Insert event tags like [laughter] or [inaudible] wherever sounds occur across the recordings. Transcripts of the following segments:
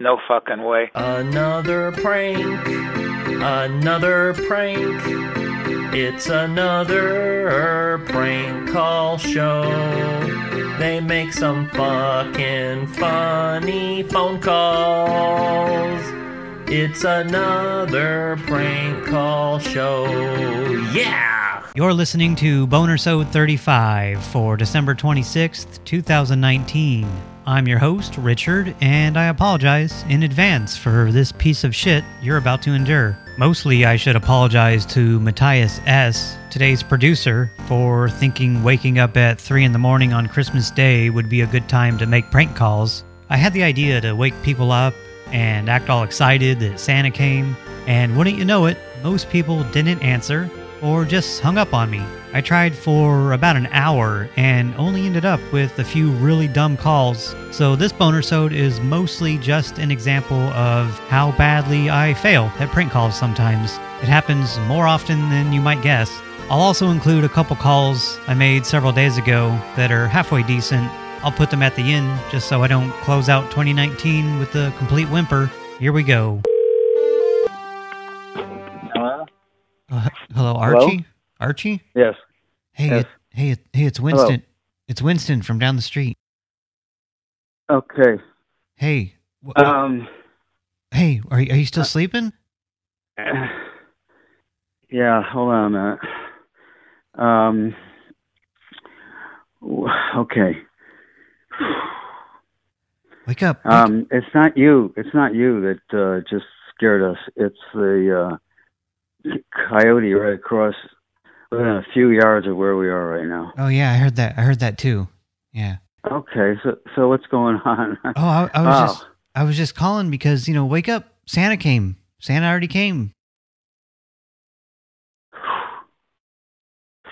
No fucking way. Another prank. Another prank. It's another prank call show. They make some fucking funny phone calls. It's another prank call show. Yeah! You're listening to Bonersode 35 for December 26th, 2019. I'm your host, Richard, and I apologize in advance for this piece of shit you're about to endure. Mostly, I should apologize to Matthias S., today's producer, for thinking waking up at 3 in the morning on Christmas Day would be a good time to make prank calls. I had the idea to wake people up and act all excited that Santa came, and wouldn't you know it, most people didn't answer or just hung up on me. I tried for about an hour and only ended up with a few really dumb calls. So this boner bonersode is mostly just an example of how badly I fail at prank calls sometimes. It happens more often than you might guess. I'll also include a couple calls I made several days ago that are halfway decent. I'll put them at the end just so I don't close out 2019 with a complete whimper. Here we go. Hello? Uh, hello, Archie? Archie? Yes. Hey, Yes. it, hey, it, hey, it's Winston. It's Winston from down the street. Okay. Hey, Um. hey, are, you- are you uh, still sleeping? [sighs] Yeah. Hold on a minute. Um. Okay. [sighs] Wake up. wake- Um. It's not you. It's not you that uh, just scared us. It's the uh, coyote right across, within a few yards of where we are right now. oh yeah, I heard that. I heard that too. Yeah. Okay. So, so what's going [laughs] on? Oh, I, I was Wow. just, I was just calling because you know, wake up. Santa came. Santa already came. [sighs]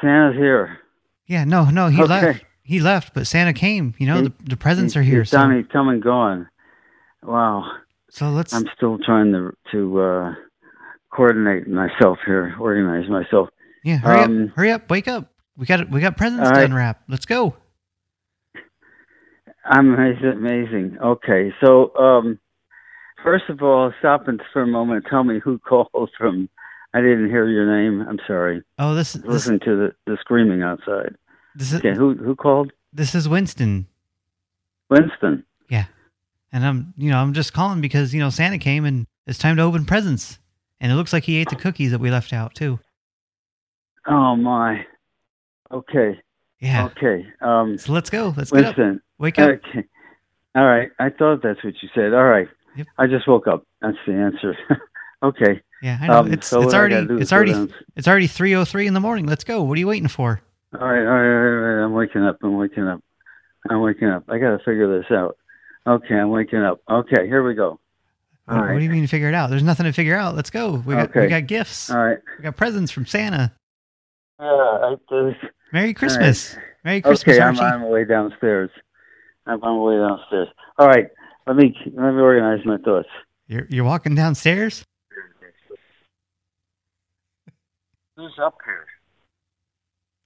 Santa's here. Yeah. No, no, he Okay. left. He left, but Santa came. You know, He- the the presents He- are here. He's done. So, He's come and gone. Wow. so let's. I'm still trying to to uh, coordinate myself here, organize myself. Yeah. Hurry um, up. Hurry up. Wake up. We got we got presents all to unwrap. Let's go. I'm amazing. amazing. Okay, so um, first of all, stop and for a moment. Tell me who [laughs] called from. I didn't hear your name. I'm sorry. Oh, this this Listen to the, the screaming outside. this is Okay, who who called? this is Winston. Winston. Yeah, and I'm, you know, I'm just calling because, you know, Santa came and it's time to open presents. And it looks like he ate the cookies that we left out too. Oh my. Okay. Yeah. Okay. Um, So let's go. Let's get up. Wake up. Okay. All right. I thought that's what you said. All right. Yep. I just woke up. That's the answer. [laughs] okay. Yeah, I know. Um, it's so it's already gotta do is it's already it's already 3:03 in the morning. Let's go. What are you waiting for? All right, all right, all right, all right. I'm waking up. I'm waking up. I'm waking up. I got to figure this out. Okay, I'm waking up. Okay, here we go. What, All what do you mean to figure it out? There's nothing to figure out. Let's go. We got we got gifts. All right. We got presents from Santa. Yeah, Merry Christmas. Merry Christmas, okay, I'm Archie. on my way downstairs. I'm on my way downstairs. All right, let me let me organize my thoughts. You're you're walking downstairs? Who's up here?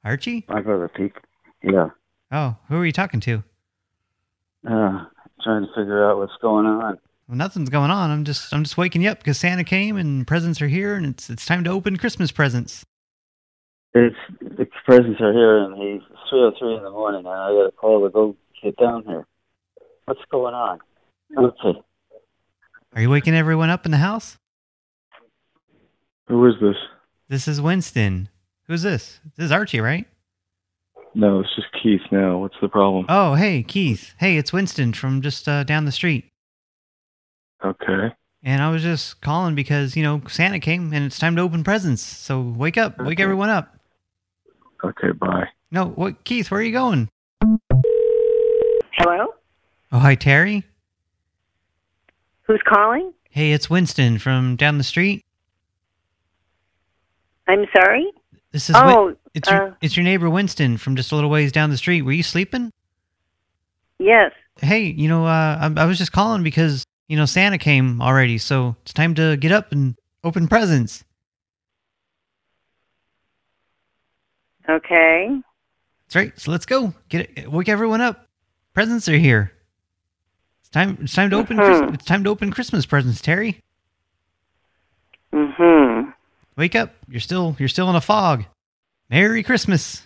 Archie? My brother Pete. Yeah. Oh, who are you talking to? Uh, trying to figure out what's going on. Well, nothing's going on. I'm just I'm just waking you up because Santa came and presents are here and it's it's time to open Christmas presents. It's the presents are here, and he's three o three in the morning, and I got a call to go get down here. What's going on? Okay. Are you waking everyone up in the house? Who is this? This is Winston. Who's this? This is Archie, right? No, it's just Keith now. What's the problem? Oh, hey, Keith. Hey, it's Winston from just uh, down the street. Okay. And I was just calling because, you know, Santa came and it's time to open presents. So wake up. Wake everyone up. Okay, bye. No, what, Keith, where are you going? Hello? Oh, hi, Terry. Who's calling? Hey, it's Winston from down the street. I'm sorry? This is Win- Oh, it's your uh, it's your neighbor Winston from just a little ways down the street. Were you sleeping? yes. Hey, you know, uh, I, I was just calling because you know Santa came already, so it's time to get up and open presents. Okay. That's right. So let's go. Get it. Wake everyone up. Presents are here. It's time. It's time to open. Mhm. It's time to open Christmas presents, Terry. Mm-hmm. Wake up! You're still. You're still in a fog. Merry Christmas.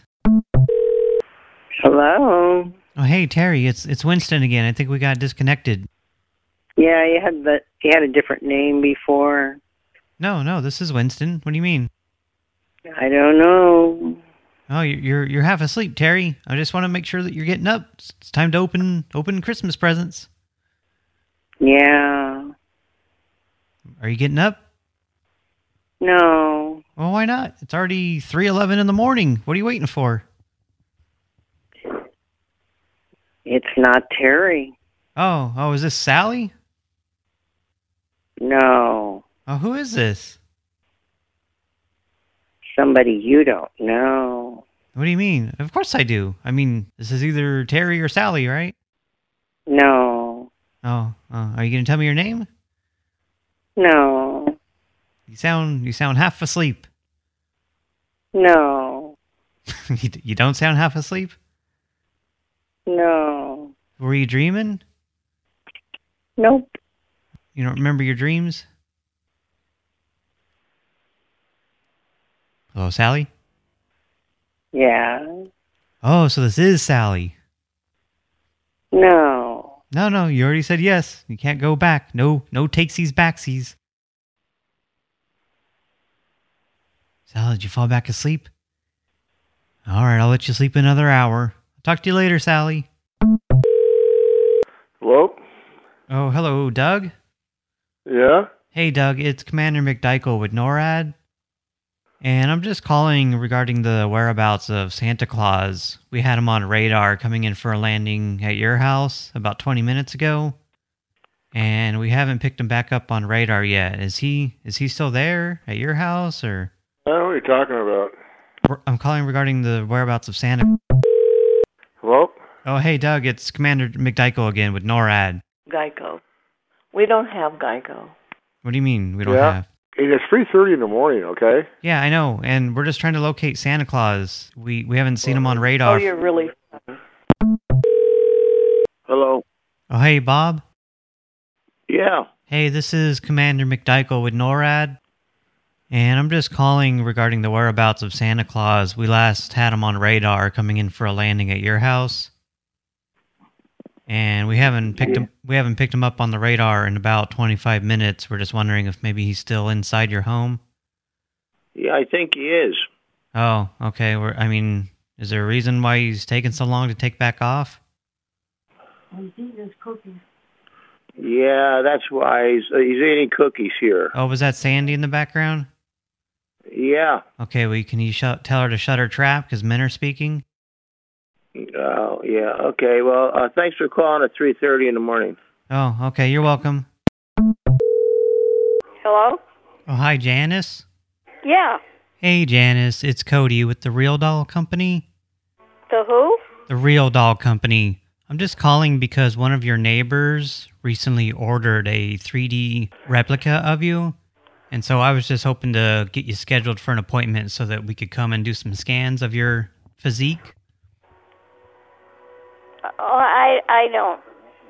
Hello. Oh, hey Terry, it's it's Winston again. I think we got disconnected. Yeah, you had the you had a different name before. No, no, this is Winston. What do you mean? I don't know. Oh, you're you're, half asleep, Terry. I just want to make sure that you're getting up. It's it's time to open open Christmas presents. Yeah. Are you getting up? No. Well, why not? It's already 3:11 in the morning. What are you waiting for? It's not Terry. Oh, oh, is this Sally? No. Oh, who is this? Somebody you don't know. What do you mean? Of course I do. I mean, this is either Terry or Sally, right? No. Oh, oh are you going to tell me your name? No. You sound you sound half asleep. No. [laughs] you, you don't sound half asleep? No. Were you dreaming? Nope. You don't remember your dreams? Hello, Sally? Yeah. Oh, so this is Sally. No. No, no, you already said yes. You can't go back. No, no takesies backsies. Sally, did you fall back asleep? All right, I'll let you sleep another hour. Talk to you later, Sally. Hello? Oh, hello, Doug. Yeah? Hey, Doug, it's Commander McDykel with NORAD. And I'm just calling regarding the whereabouts of Santa Claus. We had him on radar coming in for a landing at your house about 20 minutes ago. And we haven't picked him back up on radar yet. Is he is he still there at your house or I don't know what you're talking about. I'm calling regarding the whereabouts of Santa. Hello? Oh, hey Doug, it's Commander McDykel again with NORAD. Geico. We don't have Geico. What do you mean we don't Yeah. have? Hey, It's 3.30 in the morning, okay? Yeah, I know. And we're just trying to locate Santa Claus. We we haven't seen him on radar. Oh, you're really. Hello? Oh, hey, Bob. Yeah. Hey, this is Commander McDykel with NORAD. And I'm just calling regarding the whereabouts of Santa Claus. We last had him on radar coming in for a landing at your house. And we haven't picked him we haven't picked him up on the radar in about 25 minutes. We're just wondering if maybe he's still inside your home. Yeah, I think he is. Oh, okay. We're, I mean, is there a reason why he's taking so long to take back off? Yeah, that's why he's uh, he's eating cookies here. Oh, was that Sandy in the background? Yeah. Okay, well, can you tell her to shut her trap because men are speaking? Oh, yeah. Okay. Well, uh, thanks for calling at three thirty in the morning. Oh, okay. You're welcome. Hello? Oh, hi, Janice. Yeah. Hey, Janice. It's Cody with the Real Doll Company. The who? The Real Doll Company. I'm just calling because one of your neighbors recently ordered a 3D replica of you. And so I was just hoping to get you scheduled for an appointment so that we could come and do some scans of your physique. Oh, I I don't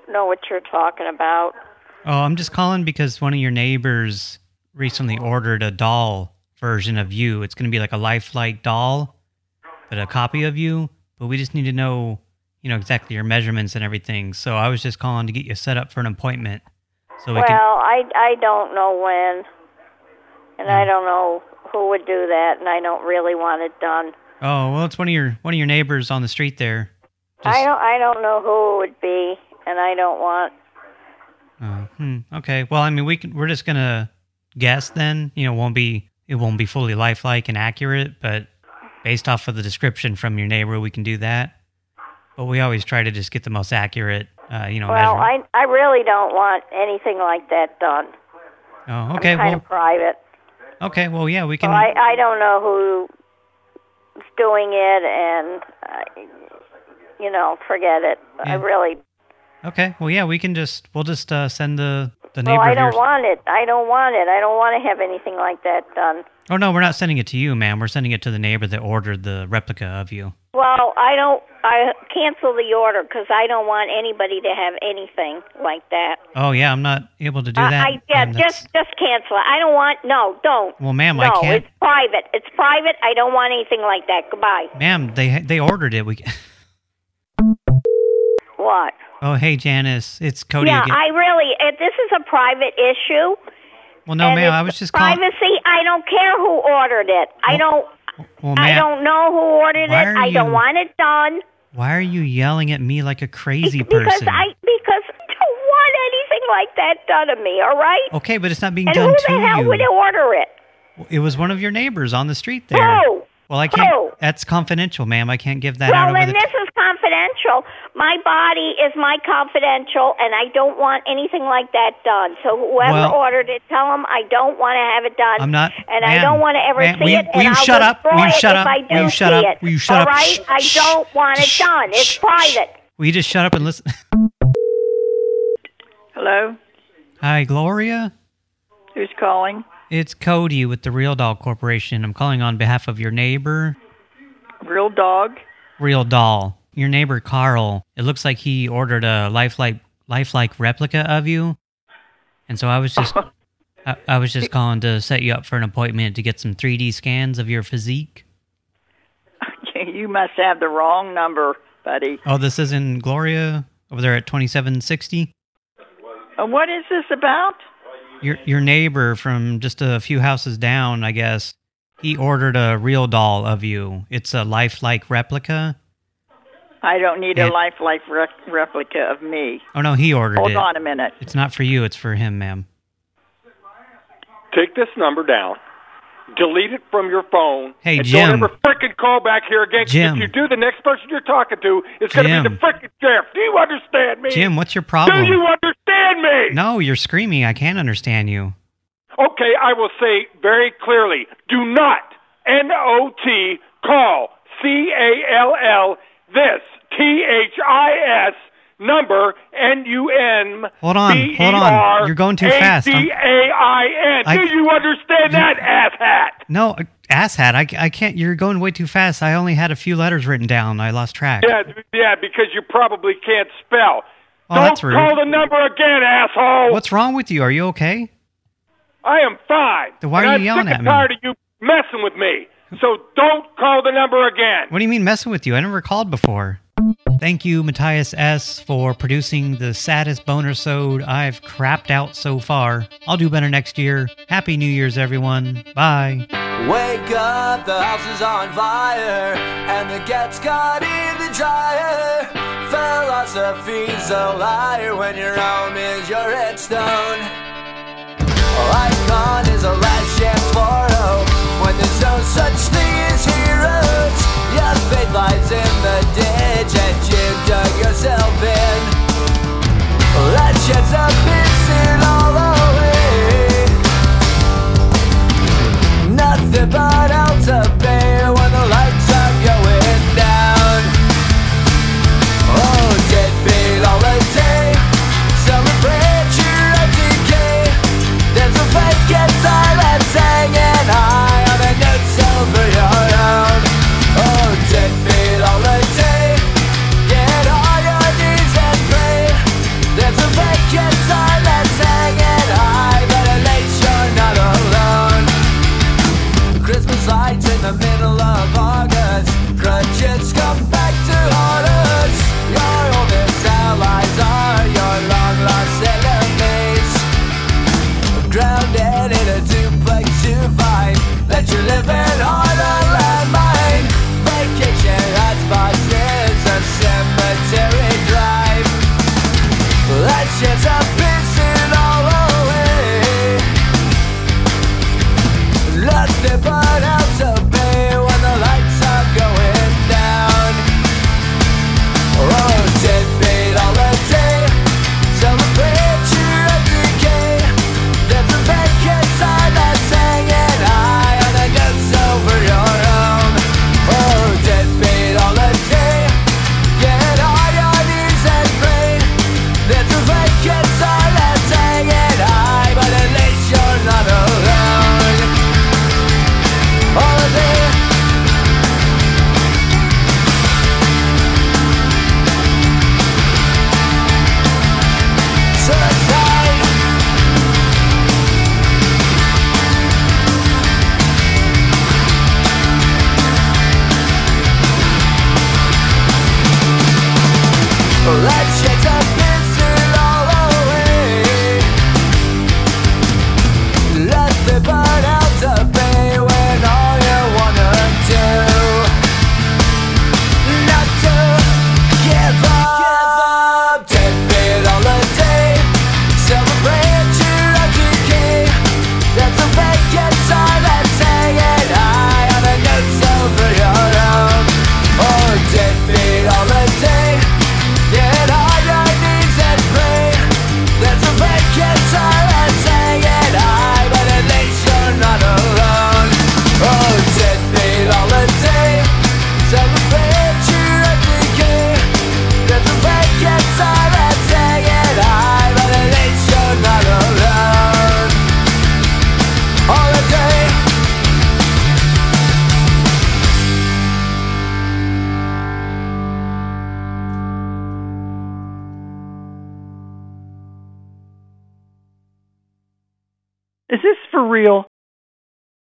know what you're talking about. Oh, I'm just calling because one of your neighbors recently ordered a doll version of you. It's going to be like a lifelike doll, but a copy of you. But we just need to know, you know, exactly your measurements and everything. So I was just calling to get you set up for an appointment. So we well, can. I I don't know when, and Hmm. I don't know who would do that, and I don't really want it done. Oh, well, it's one of your one of your neighbors on the street there. Just, I don't I don't know who it would be, and I don't want. Oh, hmm, okay. Well, I mean, we can. We're just gonna guess then. You know, won't be it won't be fully lifelike and accurate, but based off of the description from your neighbor, we can do that. But we always try to just get the most accurate, uh, you know, Well, measurement. I I really don't want anything like that done. Oh, okay. I'm kind Well, of private. okay. Well, yeah, we can. I I don't know who's doing it, and I, you know, forget it. I really. Okay. Well, yeah, we can just we'll just uh, send the the neighbor. Well. I don't want it. I don't want it. I don't want to have anything like that done. Oh no, we're not sending it to you, ma'am. We're sending it to the neighbor that ordered the replica of you. Well, I don't. I cancel the order because I don't want anybody to have anything like that. Oh yeah, I'm not able to do Uh, that. I yeah, and just just cancel it. I don't want. No, don't. Well, ma'am, no, I can't. it's private. It's private. I don't want anything like that. Goodbye. Ma'am, they they ordered it. We. [laughs] What? Oh hey Janice, it's Cody yeah, again. I really. If this is a private issue. well, no, ma'am, I was just calling. privacy. I don't care who ordered it. I don't. Well, I don't know who ordered it. I don't want it done. why are you yelling at me like a crazy because person? I because I don't want anything like that done to me. All right. Okay, but it's not being and done who to the hell you. would order it? It was one of your neighbors on the street there. Who? Well, I can't. Who? That's confidential, ma'am. I can't give that well, out over then the. this is confidential. My body is my confidential, and I don't want anything like that done. So whoever Well- ordered it, tell them I don't want to have it done. I'm not- and I don't want to ever ma'am, see will you- it. will and you I'll shut up? destroy Will you shut up? I Will you shut up? It. Will you shut up? right, Shh, I don't want it done. It's shh, private. Will you just shut up and listen? Hello? Hi, Gloria. Who's calling? It's Cody with the Real Dog Corporation. I'm calling on behalf of your neighbor, Real dog? Real Doll. Your neighbor Carl. It looks like he ordered a lifelike lifelike replica of you, and so I was just [laughs] I, I was just calling to set you up for an appointment to get some 3D scans of your physique. [laughs] you must have the wrong number, buddy. Oh, this is in Gloria over there at 2760. Uh, what is this about? Your your neighbor from just a few houses down, I guess. He ordered a real doll of you. It's a lifelike replica. I don't need Yeah. a lifelike rec- replica of me. Oh no, he ordered Hold it. Hold on a minute. It's not for you, it's for him, ma'am. Take this number down. Delete it from your phone. Hey, and Jim. Don't ever frickin' call back here again. Jim. If you do, the next person you're talking to is going to be the Jim. frickin' sheriff. Do you understand me? Jim, what's your problem? Do you understand me? No, you're screaming. I can't understand you. Okay, I will say very clearly: Do not N-O-T call C-A-L-L this T-H-I-S number N-U-N. Hold on, hold on. You're going too fast. I'm- A-D-A-I-N. I- Do you understand that, asshat? No, asshat. I, I can't. You're going way too fast. I only had a few letters written down. I lost track. Yeah, yeah, because you probably can't spell. Oh, Don't that's rude. call the number again, asshole. What's wrong with you? Are you okay? I am fine. Then why are you I'm yelling sick at and me? tired of you messing with me. So don't call the number again. What do you mean messing with you? I never called before. Thank you, Matthias S., for producing the saddest boner sode I've crapped out so far. I'll do better next year. Happy New Year's, everyone. Bye. Wake up, the house is on fire, and the cat's got in the dryer. Philosophy's a liar when your home is your headstone. Icon is a last chance for hope when there's no such thing as heroes. Your faith lies in the ditch that you dug yourself in. That sheds a piston all separar. Real?